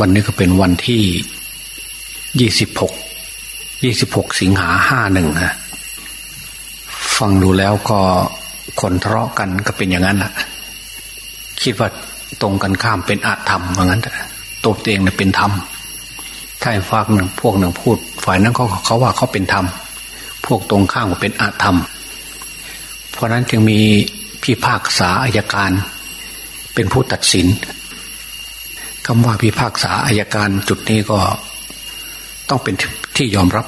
วันนี้ก็เป็นวันที่ยี่สิบหกยี่สิบหกสิงหาห้าหนึ่งฮะฟังดูแล้วก็คนทะเลาะกันก็เป็นอย่างนั้นแหละคิดว่าตรงกันข้ามเป็นอาธรรมเหมือนกันตัวเองเนี่ยเป็นธรรมถ้าฝากหนึ่งพวกหนึ่งพูด ฝ่ายนั้นเขาเขาว่าเขาเป็นธรรมพวกตรงข้ามก็เป็นอาธรรม เพราะนั้นจึงมีพิพากษาอายการ เป็นผู้ตัดสิน คำว่าพิพากษาอายการจุดนี้ก็ต้องเป็นที่ยอมรับ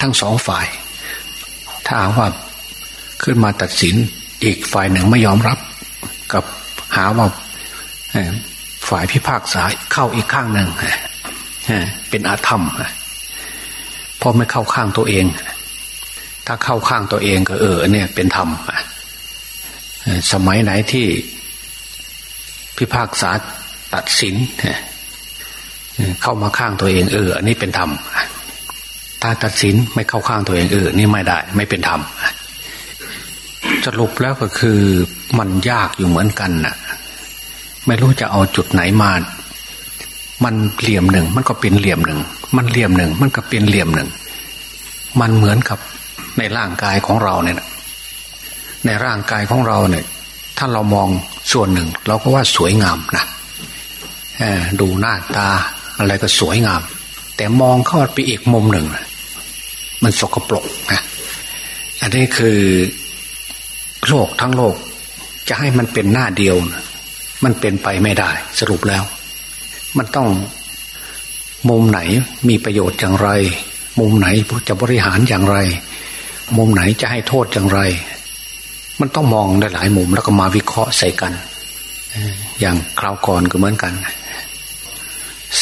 ทั้งสองฝ่าย ถ้าว่าขึ้นมาตัดสินอีกฝ่ายหนึ่งไม่ยอมรับ กับหาว่าฝ่ายพิพากษาเข้าอีกข้างหนึ่งเป็นอาธรรมเพราะไม่เข้าข้างตัวเอง ถ้าเข้าข้างตัวเองก็เออเนี่ยเป็นธรรมสมัยไหนที่พิพากษา ตัดสินเข้ามาข้างตัวเองเอออันนี้เป็นธรรมถ้าตัดสินไม่เข้าข้างตัวเองเออนี่ไม่ได้ ไม่เป็นธรรมสรุปแล้วก็คือมันยากอยู่เหมือนกันน่ะ ไม่รู้จะเอาจุดไหนมา มันเหลี่ยมหนึ่ง มันก็เป็นเหลี่ยมหนึ่ง มันเหลี่ยมหนึ่ง มันก็เป็นเหลี่ยมหนึ่ง มันเหมือนกับในร่างกายของเราเนี่ยในร่างกายของเราเนี่ย ถ้าเรามองส่วนหนึ่ง เราก็ว่าสวยงามนะ ดูหน้าตาอะไรก็สวยงาม แต่มองเข้าไปอีกมุมหนึ่ง มันสกปรกนะอันนี้คือโลกทั้งโลก จะให้มันเป็นหน้าเดียวมันเป็นไปไม่ได้ สรุปแล้ว มันต้องมุมไหนมีประโยชน์อย่างไร มุมไหนจะบริหารอย่างไร มุมไหนจะให้โทษอย่างไร มันต้องมองได้หลายมุมแล้วก็มาวิเคราะห์ใส่กัน อย่างคราวก่อนก็เหมือนกัน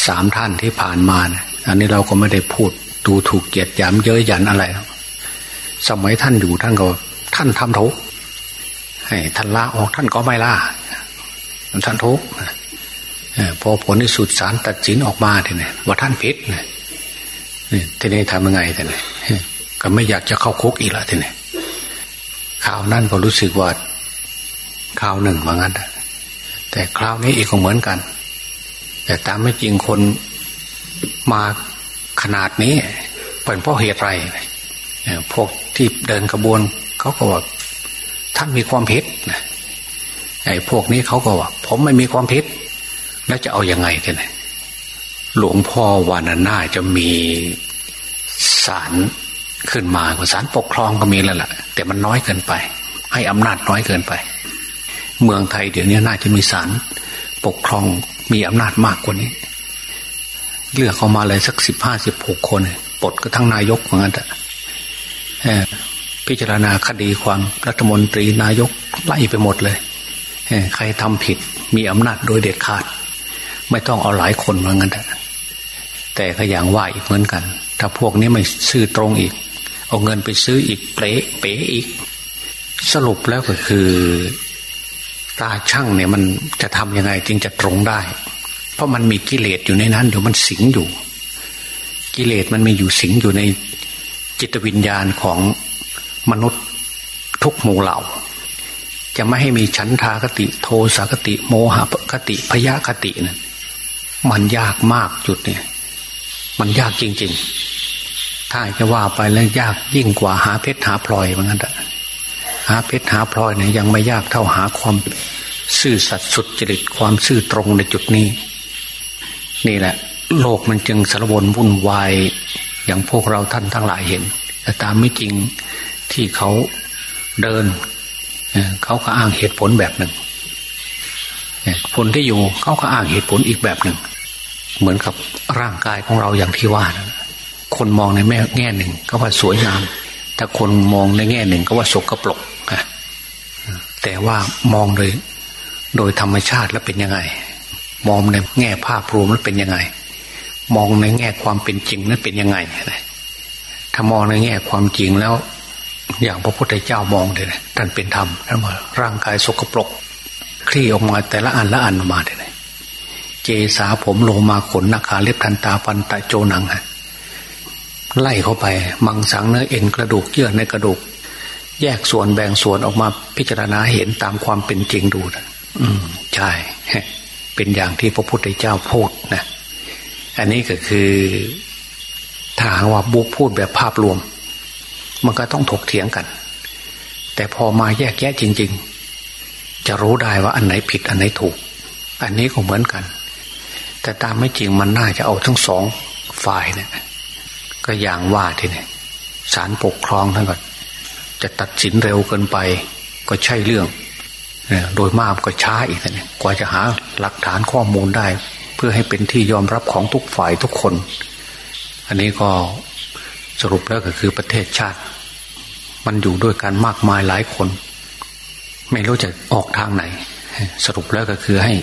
สามท่านที่ผ่านมานะอันนี้เราก็ไม่ได้พูดดูถูกเกียรติยามเย้ยหยันอะไร สมัยท่านอยู่ท่านก็ ท่านทำทุกให้ท่านลาออกท่านก็ไม่ลาท่านทุกพอผลที่สุดสารตัดสินออกมาทีนี้ว่าท่านผิดเนี่ยทีนี้ทำยังไงทีนี้ก็ไม่อยากจะเข้าคุกอีกแล้วทีนี้ข่าวนั่นก็รู้สึกว่าข่าวหนึ่งว่างั้นแต่คราวนี้อีกก็เหมือนกัน แต่ตามไม่จริงคนมาขนาดนี้เป็นเพราะเหตุไรพวกที่เดินกระบวนเขาก็ว่าท่านมีความผิดไอ้พวกนี้เขาก็ว่า ผมไม่มีความผิด แล้วจะเอาอยัางไงกันหลวงพ่อวานาน่าจะมีศาลขึ้นมาศาลปกครองก็มีแล้วล่ะ แต่มันน้อยเกินไป ให้อำนาจน้อยเกินไป เมืองไทยเดี๋ยวนี้น่าจะมีศาลปกครอง มีอำนาจมากกว่านี้ เลือกเขามาเลยสักสิบห้าสิบหกคนปลดก็ทั้งนายกเหมือนกันพิจารณาคดีความรัฐมนตรีนายกไล่ไปหมดเลยใครทำผิดมีอำนาจโดยเด็ดขาด ไม่ต้องเอาหลายคนเหมือนกันแต่ก็อย่างว่าอีกเหมือนกัน ถ้าพวกนี้ไม่ซื้อตรงอีก เอาเงินไปซื้ออีกเป๋เป๋อีก สรุปแล้วก็คือ ตาช่างเนี่ยมันจะทำยังไงจึงจะตรงได้ เพราะมันมีกิเลสอยู่ในนั้นเดี๋ยวมันสิงอยู่ กิเลสมันมีอยู่สิงอยู่ในจิตวิญญาณของมนุษย์ทุกหมู่เหล่า จะไม่ให้มีฉันทากติโทสากติ โมหคติพยาคตินะั่นมันยากมากจุดเนี่ย มันยากจริง ๆ ถ้าจะว่าไปแล้วยากยิ่งกว่าหาเพชรหาพลอยเหมือนกันหาเพชรหาพลอยเนี่ยยังไม่ยากเท่าหาความซื่อสัตย์สุดจริตความซื่อตรงในจุดนี้ นี่แหละ โลกมันจึงสารวนวุ่นวายอย่างพวกเราท่านทั้งหลายเห็น แต่ตามไม่จริงที่เขาเดินเขาก็อ้างเหตุผลแบบหนึ่งคนที่อยู่เขาก็อ้างเหตุผลอีกแบบหนึ่ง เหมือนกับร่างกายของเราอย่างที่ว่านะคนมองในแง่หนึ่งก็ว่าสวยงามแต่คนมองในแง่หนึ่งก็ว่าสกรปรก แต่ว่ามองโดยโดยธรรมชาติแล้วเป็นยังไง มองในแง่ภาพรวมแล้วเป็นยังไง มองในแง่ความเป็นจริงนั้นเป็นยังไงถ้ามองในแง่ความจริงแล้ว อย่างพระพุทธเจ้ามองเลยนะท่านเป็นธรรมท่านว่าร่างกายสกปรกคลี่ออกมาแต่ละอันละอันออกมาเลยเจสาผมโลมาขนนาคาเล็บทันตาปันตะโจหนังฮะไล่เข้าไป มังสังเนื้อเอ็นกระดูกเยื่อในกระดูก แยกส่วนแบ่งส่วนออกมาพิจารณาเห็นตามความเป็นจริงดูนะอืมใช่เป็นอย่างที่พระพุทธเจ้าพูดนะอันนี้ก็คือถ้าว่าบุกพูดแบบภาพรวม มันก็ต้องถกเถียงกัน แต่พอมาแยกแยะจริง ๆ จะรู้ได้ว่าอันไหนผิดอันไหนถูก อันนี้ก็เหมือนกัน แต่ตามไม่จริงมันน่าจะเอาทั้งสองฝ่ายเนี่ยก็อย่างว่าทีนี้ศาลปกครองท่านก็ จะตัดสินเร็วเกินไป ก็ใช่เรื่อง โดยมากก็ช้าอีกนะกว่าจะหาหลักฐานข้อมูลได้ เพื่อให้เป็นที่ยอมรับของทุกฝ่ายทุกคน อันนี้ก็สรุปแล้วก็คือประเทศชาติ มันอยู่ด้วยกันมากมายหลายคน ไม่รู้จะออกทางไหน สรุปแล้วก็คือให้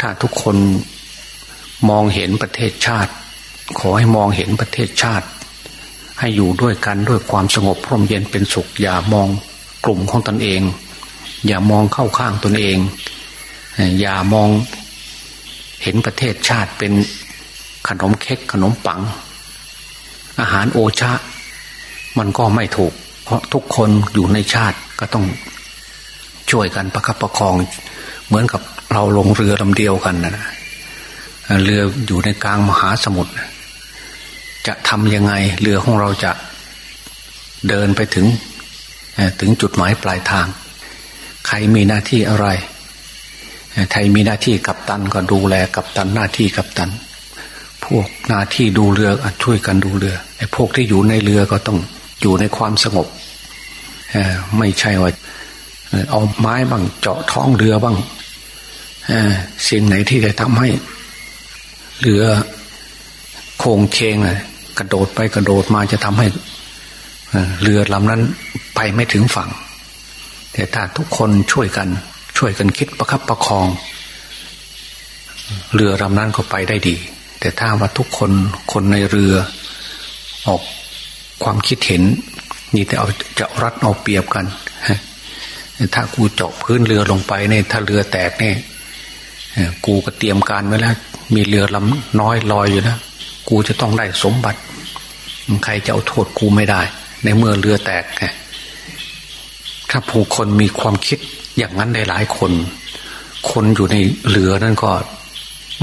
ถ้าทุกคนมองเห็นประเทศชาติ ขอให้มองเห็นประเทศชาติ ให้อยู่ด้วยกันด้วยความสงบพร่มเย็นเป็นสุข อย่ามองกลุ่มของตนเอง อย่ามองเข้าข้างตนเอง อย่ามองเห็นประเทศชาติเป็นขนมเค้กขนมปัง อาหารโอชะ มันก็ไม่ถูก เพราะทุกคนอยู่ในชาติก็ต้องช่วยกันประคับประคอง เหมือนกับเราลงเรือลำเดียวกันนะเรืออยู่ในกลางมหาสมุทร จะทำยังไงเรือของเราจะเดินไปถึงถึงจุดหมายปลายทาง ใครมีหน้าที่อะไรใครมีหน้าที่กับตันก็ดูแลกับตันหน้าที่กับตัน พวกหน้าที่ดูเรือช่วยกันดูเรือไอ้พวกที่อยู่ในเรือก็ต้องอยู่ในความสงบไม่ใช่ว่าเอาไม้บ้างเจาะท้องเรือบ้างสิ่งไหนที่จะทำให้เรือโค้งเคง กระโดดไปกระโดดมาจะทำให้เรือลำนั้นไปไม่ถึงฝั่ง แต่ถ้าทุกคนช่วยกัน ช่วยกันคิดประคับประคอง เรือลำนั้นก็ไปได้ดี แต่ถ้าว่าทุกคนคนในเรือออกความคิดเห็นนี่แต่เอาจะรัดเอาเปรียบกันถ้ากูเจาะพื้นเรือลงไปเนี่ยถ้าเรือแตกเนี่ยกูก็เตรียมการไว้แล้ว มีเรือลำน้อยลอยอยู่นะกูจะต้องได้สมบัติ ใครจะเอาโทษกูไม่ได้ ในเมื่อเรือแตกไงถ้าผู้คนมีความคิดอย่างนั้นได้หลายคน คนอยู่ในเรือนั่นก็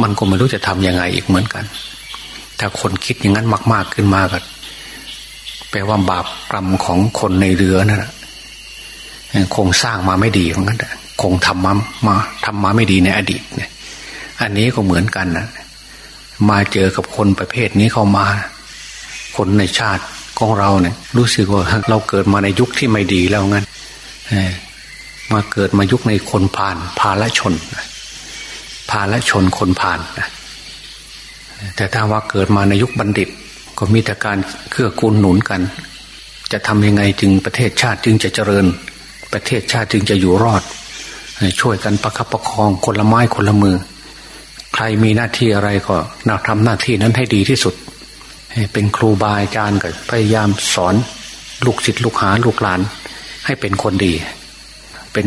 มันก็ไม่รู้จะทำยังไงอีกเหมือนกัน ถ้าคนคิดอย่างนั้นมาก ๆขึ้นมาก็แปลว่าบาปกรรมของคนในเรือนั่นแหละคงสร้างมาไม่ดีเหมือนกันคงทำมามาทำมาไม่ดีในอดีตเนี่ย อันนี้ก็เหมือนกันนะมาเจอกับคนประเภทนี้เข้ามา คนในชาติของเราเนี่ยรู้สึกว่าเราเกิดมาในยุคที่ไม่ดีแล้วงั้นมาเกิดมายุคในคนผ่านพาละชนพาละชนคนผ่านแต่ถ้าว่าเกิดมาในยุคบัณฑิต ก็มีแต่การเครือกูลหนุนกัน จะทำยังไงจึงประเทศชาติจึงจะเจริญ ประเทศชาติจึงจะอยู่รอด ช่วยกันประคับประคองคนละไม้คนละมือ ใครมีหน้าที่อะไรก็นาทำหน้าที่นั้นให้ดีที่สุด เป็นครูบาอาจารย์ก็พยายามสอนลูกศิษย์ลูกหาลูกหลาน ให้เป็นคนดี เป็น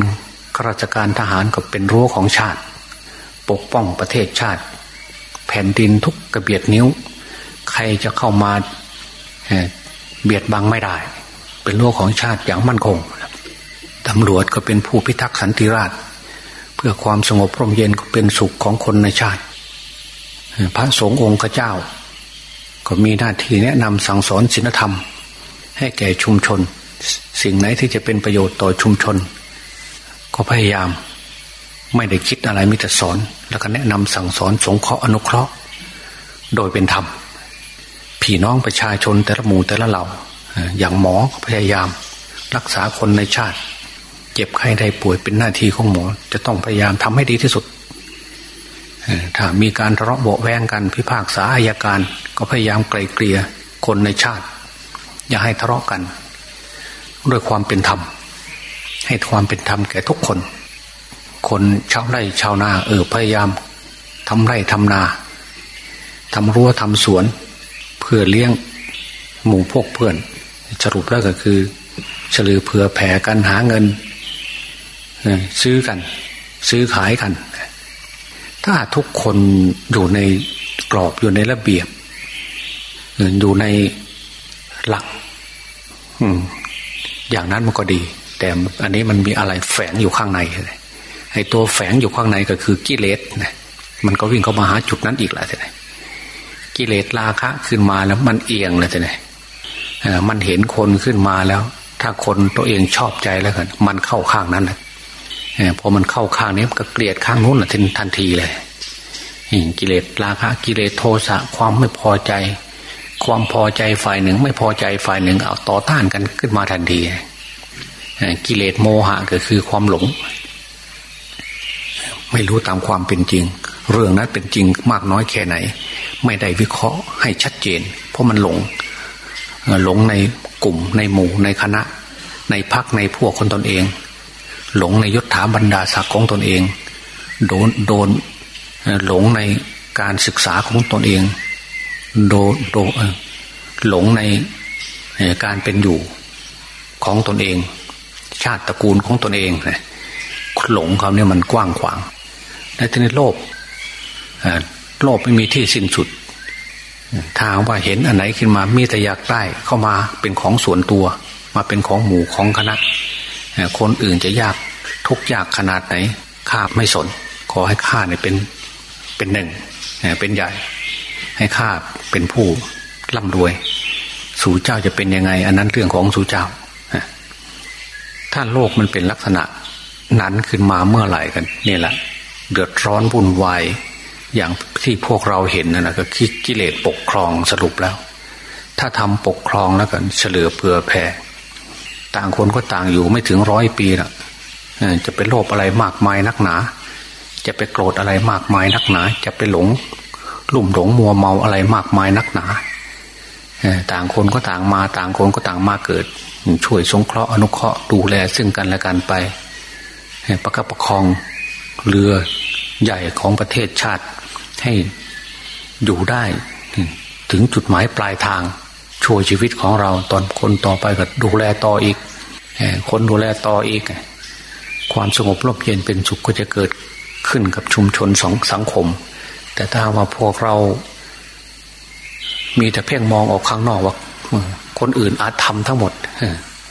ข้าราชการทหารก็เป็นรั้วของชาติ ปกป้องประเทศชาติ แผ่นดินทุกกระเบียดนิ้ว ใครจะเข้ามาเบียดบังไม่ได้ เป็นรั้วของชาติอย่างมั่นคงตำรวจก็เป็นผู้พิทักษ์สันติราษฎร์เพื่อความสงบร่มเย็นก็เป็นสุขของคนในชาติ พระสงฆ์องค์เจ้า ก็มีหน้าที่แนะนำสั่งสอนศีลธรรม ให้แก่ชุมชน สิ่งไหนที่จะเป็นประโยชน์ต่อชุมชน ก็พยายามไม่ได้คิดอะไรมิแต่สอน แล้วก็แนะนำสั่งสอนสงเคราะห์อนุเคราะห์ โดยเป็นธรรมพี่น้องประชาชนแต่ละหมู่แต่ละเหล่าอย่างหมอพยายาม รักษาคนในชาติ เจ็บไข้ได้ป่วยเป็นหน้าที่ของหมอ จะต้องพยายามทำให้ดีที่สุดถ้ามีการทะเลาะเบาแวงกันพิพากษาอายการ ก็พยายามไกลเกลี่ยคนในชาติ อย่าให้ทะเลาะกัน ด้วยความเป็นธรรม ให้ความเป็นธรรมแก่ทุกคน คนชาวไร่ชาวนาเออพยายามทำไร่ทำนาทำรั้วทำสวน เพื่อเลี้ยงหมู่พวกเพื่อน สรุปแล้วก็คือเฉลือเผื่อแผ่กันหาเงินซื้อกัน ซื้อขายกัน ถ้าทุกคนอยู่ในกรอบอยู่ในระเบียบ อยู่ในหลักอย่างนั้นมันก็ดี แต่อันนี้มันมีอะไรแฝงอยู่ข้างในไอ้ตัวแฝงอยู่ข้างในก็คือกิเลสนะมันก็วิ่งเข้ามาหาจุดนั้นอีกแหละท่านกิเลสราคะ ขึ้นมาแล้วมันเอียงเลยจะไหนมันเห็นคนขึ้นมาแล้ว ถ้าคนตัวเองชอบใจแล้วกันมันเข้าข้างนั้นแหละพอมันเข้าข้างนี้มันก็เกลียดข้างนู้นทันทีเลยกิเลสราคะ กิเลสโทสะความไม่พอใจ ความพอใจฝ่ายหนึ่ง ไม่พอใจฝ่ายหนึ่ง เอาต่อต้านกันขึ้นมาทันทีกิเลสโมหะก็คือความหลง ไม่รู้ตามความเป็นจริง เรื่องนั้นเป็นจริงมากน้อยแค่ไหน ไม่ได้วิเคราะห์ให้ชัดเจน เพราะมันหลงหลงในกลุ่มในหมู่ในคณะ ในพักในพวกคนตนเอง หลงในยศถาบรรดาศักดิ์ของตนเอง โดนโดนหลงในการศึกษาของตนเอง โดโดหลงในการเป็นอยู่ของตนเอง ชาติตระกูลของตนเองหลงเขาเนี่ยมันกว้างขวางในที่นี้โลภโลภไม่มีที่สิ้นสุดทาว่าเห็นอันไหนขึ้นมามีแต่อยากได้เข้ามาเป็นของส่วนตัว มาเป็นของหมู่ของคณะคนอื่นจะยากทุกยากขนาดไหนข้าไม่สน ขอให้ข้าเนี่ยเป็นเป็นหนึ่งเป็นใหญ่ ให้ข้าเป็นผู้ร่ำรวย สู่เจ้าจะเป็นยังไง อันนั้นเรื่องของสู่เจ้าถ้าโลกมันเป็นลักษณะ นั้นขึ้นมาเมื่อไหร่กันนี่แหละ เดือดร้อนวุ่นวายอย่างที่พวกเราเห็นนะนะก็คิดกิเลสปกครองสรุปแล้ว ถ้าทำปกครองแล้วกันเฉลือเผื่อแผ่ต่างคนก็ต่างอยู่ไม่ถึงร้อยปีนะจะเป็นโลภอะไรมากมายนักหนา จะไปโกรธอะไรมากมายนักหนา จะไปหลง ลุ่มหลงมัวเมาอะไรมากมายนักหนาต่างคนก็ต่างมาต่างคนก็ต่างมาเกิด ช่วยสงเคราะห์อนุเคราะห์ดูแลซึ่งกันและกันไปประคับประคองเรือใหญ่ของประเทศชาติให้อยู่ได้ ถึงจุดหมายปลายทางช่วยชีวิตของเราตอนคนต่อไปก็ดูแลต่ออีกคนดูแลต่ออีก ความสงบร่มเย็นเป็นสุขก็จะเกิดขึ้นกับชุมชนสองสังคม แต่ถ้าว่าพวกเรา มีแต่เพ่งมองออกข้างนอกว่าคนอื่นอาจทำทั้งหมด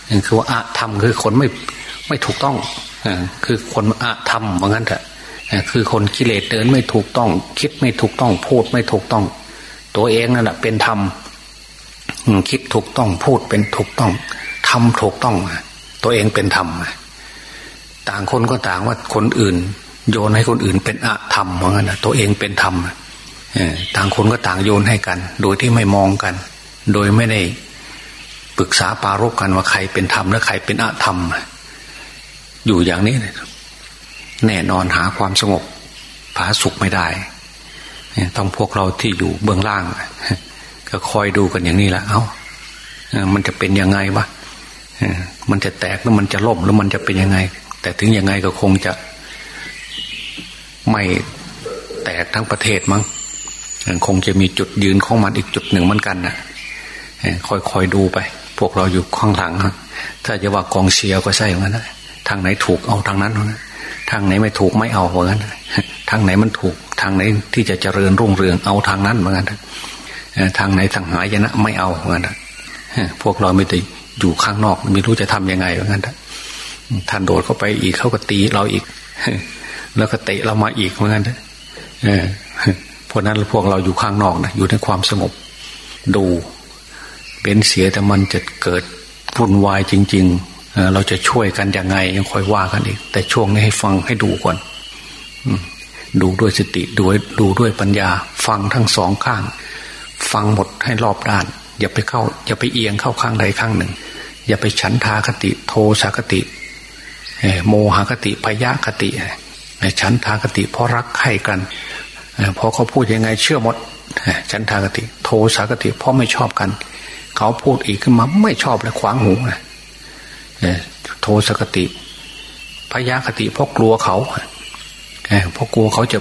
นั่นคือว่าอาจทำคือคนไม่ไม่ถูกต้องคือคนอาจทำว่างั้นเถอะคือคนกิเลสเดินไม่ถูกต้อง คิดไม่ถูกต้อง พูดไม่ถูกต้อง ตัวเองนั่นแหละเป็นธรรมคิดถูกต้อง พูดเป็นถูกต้องทำถูกต้องตัวเองเป็นธรรมต่างคนก็ต่างว่าคนอื่น โยนให้คนอื่นเป็นอะธรรมเหมือนกันตัวเองเป็นธรรมต่างคนก็ต่างโยนให้กัน โดยที่ไม่มองกัน โดยไม่ได้ปรึกษาปารกกันว่าใครเป็นธรรมและใครเป็นอะธรรม อยู่อย่างนี้ แน่นอนหาความสงบผาสุขไม่ได้ต้องพวกเราที่อยู่เบื้องล่าง ก็คอยดูกันอย่างนี้แหละเอา้ามันจะเป็นยังไงวะมันจะแตกหรือมันจะล่มหรือมันจะเป็นยังไง แต่ถึงยังไงก็คงจะ ไม่แตกทั้งประเทศมั้งคงจะมีจุดยืนของมันอีกจุดหนึ่งเหมือนกันนะคอยๆดูไป พวกเราอยู่ข้างหลังถ้าจะว่ากองเชียร์ก็ใช่เหมือนกันทางไหนถูกเอาทางนั้นนะทางไหนไม่ถูกไม่เอาเหมือนกันทางไหนมันถูก ทางไหนที่จะเจริญรุ่งเรืองเอาทางนั้นเหมือนกันทางไหนทางหายนะไม่เอาเหมือนกันพวกเราไม่ได้อยู่ข้างนอกไม่รู้จะทํำยังไงเหมือนกันท่านโดดเข้าไปอีกเขาก็ตีเราอีก แล้วก็เตะเรามาอีกเหมือนกันเพราะนั้นพวกเราอยู่ข้างนอกนะอยู่ในความสงบ ดูเป็นเสียแต่มันจะเกิดวุ่นวายจริง ๆ เราจะช่วยกันยังไงยังค่อยว่ากันอีก แต่ช่วงนี้ให้ฟังให้ดูก่อนดูด้วยสติดูดูด้วยปัญญา ฟังทั้งสองข้าง ฟังหมดให้รอบด้าน อย่าไปเข้า อย่าไปเอียงเข้าข้างใดข้างหนึ่ง อย่าไปฉันทาคติ โทสาคติโมหคติพยาคติ ฉันทาคติเพราะรักใครกันพอเขาพูดยังไงเชื่อหมดฉันทาคติ โทสาคติเพราะไม่ชอบกัน เขาพูดอีกขึ้นมาไม่ชอบและขวางหูนะโทสกติพยาคติเพราะกลัวเขาเพราะกลัวเขาจะ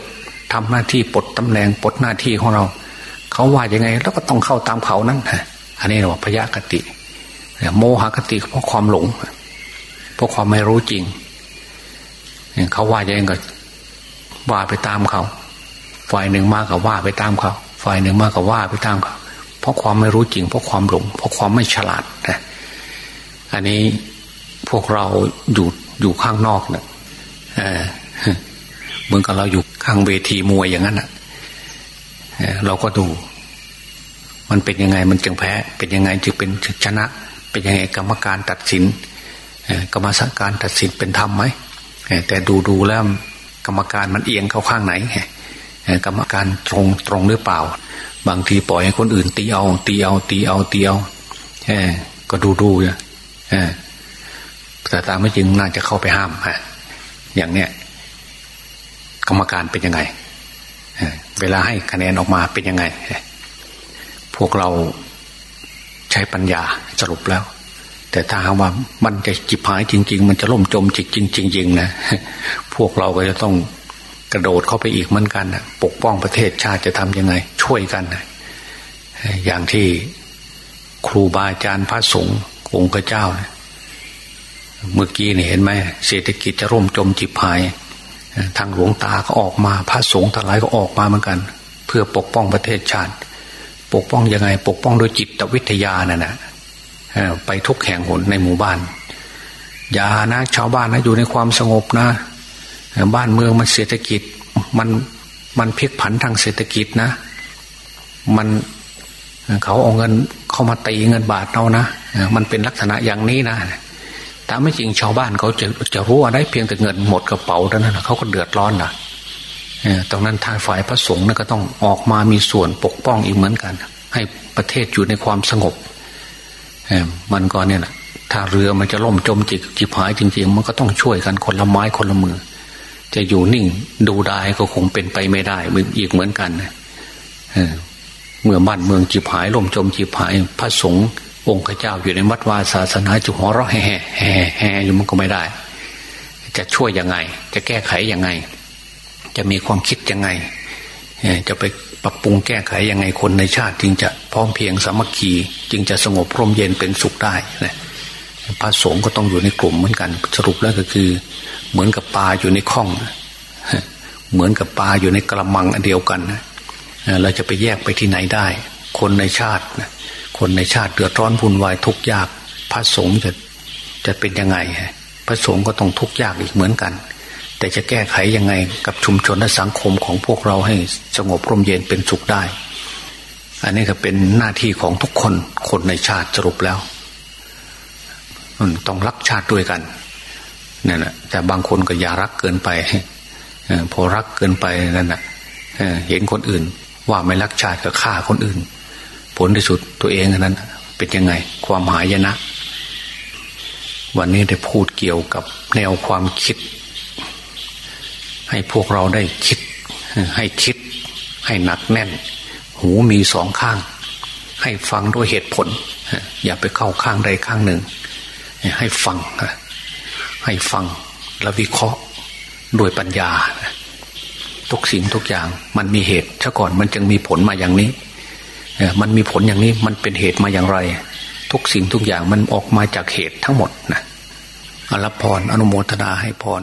ทำหน้าที่ปลดตำแหน่งปลดหน้าที่ของเรา เขาว่ายังไงแล้วก็ต้องเข้าตามเขานั้นอันนี้เราพยาคติโมหคติเพราะความหลง เพราะความไม่รู้จริง เขาว่ายังไงก็ว่าไปตามเขา ฝ่ายหนึ่งมากกับว่าไปตามเขา ฝ่ายหนึ่งมากกับว่าไปตามเขา เพราะความไม่รู้จริง เพราะความหลง เพราะความไม่ฉลาดนะอันนี้พวกเราอยู่อยู่ข้างนอกเนะ่ยเหมือนกับเราอยู่ข้างเวทีมวยอย่างนั้นนะเราก็ดู มันเป็นยังไงมันจึงแพ้ เป็นยังไงจึงเป็นชนะ เป็นยังไงกรรมการตัดสินกรรมการตัดสินเป็นธรรมไหม แต่ดูดูแล้วกรรมการมันเอียงเข้าข้างไหนกรรมการตรงตรงหรือเปล่า บางทีปล่อยให้คนอื่น ตีเอา ตีเอา ตีเอาตีเอาก็ดูดูอย่แต่ตามไม่จริงน่าจะเข้าไปห้ามฮะอย่างเนี้ยกรรมการเป็นยังไงเวลาให้คะแนนออกมาเป็นยังไง พวกเราใช้ปัญญาสรุปแล้ว แต่ถ้าหากว่ามันจะจิบหายจริง ๆ มันจะล่มจมจิตจริง ๆ นะพวกเราก็จะต้องกระโดดเข้าไปอีกเหมือนกันนะปกป้องประเทศชาติจะทำยังไง ช่วยกันนะอย่างที่ครูบาอาจารย์พระสงฆ์องค์เจ้านะเมื่อกี้เนี่เห็นไหมเศรษฐกิจจะร่มจมจิบหาย ทางหลวงตาก็ออกมา พระสงฆ์ทั้งหลายก็ออกมาเหมือนกัน เพื่อปกป้องประเทศชาติ ปกป้องยังไง ปกป้องโดยจิตวิทยาน่ะนะ ไปทุกแห่งหนในหมู่บ้านอย่านะ ชาวบ้านนะอยู่ในความสงบนะ บ้านเมืองมันเศรษฐกิจมันมันพลิกผันทางเศรษฐกิจนะ มันเขาเอาเงินเข้ามาตีเงินบาทเรานะมันเป็นลักษณะอย่างนี้นะแต่ไม่จริงชาวบ้านเขาจะจะรู้อะไรเพียงแต่เงินหมดกระเป๋าเท่านั้นเขาก็เดือดร้อนนะตรงนั้นทางฝ่ายพระสงฆ์ก็ต้องออกมามีส่วนปกป้องอีกเหมือนกัน ให้ประเทศอยู่ในความสงบ มันก็เนี่ยแหละถ้าเรือมันจะล่มจมจิกจิบหายจริง ๆ มันก็ต้องช่วยกันคนละไม้คนละมือ จะอยู่นิ่งดูได้ก็คงเป็นไปไม่ได้อีกเหมือนกันเมื่อบ้านเมืองจิบหายล่มจมจิบหาย พระสงฆ์องค์เจ้าอยู่ในวัดวาศาสนาจุหัวเราะแห่แห่แห่อยู่มันก็ไม่ได้ จะช่วยยังไง จะแก้ไขยังไง จะมีความคิดยังไงจะไป ปรับปรุงแก้ไขยังไงคนในชาติจึงจะพร้อมเพียงสามัคคีจึงจะสงบร่มเย็นเป็นสุขได้นะพระสงฆ์ก็ต้องอยู่ในกลุ่มเหมือนกัน สรุปแล้วก็คือ เหมือนกับปลาอยู่ในคลอง เหมือนกับปลาอยู่ในกระมังอันเดียวกันเราจะไปแยกไปที่ไหนได้ คนในชาติคนในชาติเดือดร้อนวุ่นวายทุกข์ยาก พระสงฆ์จะจะเป็นยังไงพระสงฆ์ก็ต้องทุกข์ยากอีกเหมือนกัน แต่จะแก้ไขยังไงกับชุมชนและสังคมของพวกเราให้สงบร่มเย็นเป็นสุขได้ อันนี้ก็เป็นหน้าที่ของทุกคนคนในชาติสรุปแล้วต้องรักชาติด้วยกันนั่นแหละแต่บางคนก็อย่ารักเกินไปพอรักเกินไปนั่นแหละเห็นคนอื่น ว่าไม่รักชาติก็ฆ่าคนอื่น ผลที่สุดตัวเองนั้นเป็นยังไง ความหายนะ วันนี้ได้พูดเกี่ยวกับแนวความคิด ให้พวกเราได้คิด ให้คิด ให้หนักแน่น หูมีสองข้าง ให้ฟังด้วยเหตุผล อย่าไปเข้าข้างใดข้างหนึ่ง ให้ฟัง ให้ฟังและวิเคราะห์ด้วยปัญญา ทุกสิ่งทุกอย่างมันมีเหตุซะก่อนมันจึงมีผลมาอย่างนี้มันมีผลอย่างนี้มันเป็นเหตุมาอย่างไร ทุกสิ่งทุกอย่างมันออกมาจากเหตุทั้งหมดนะอรพรอนุโมทนาให้พร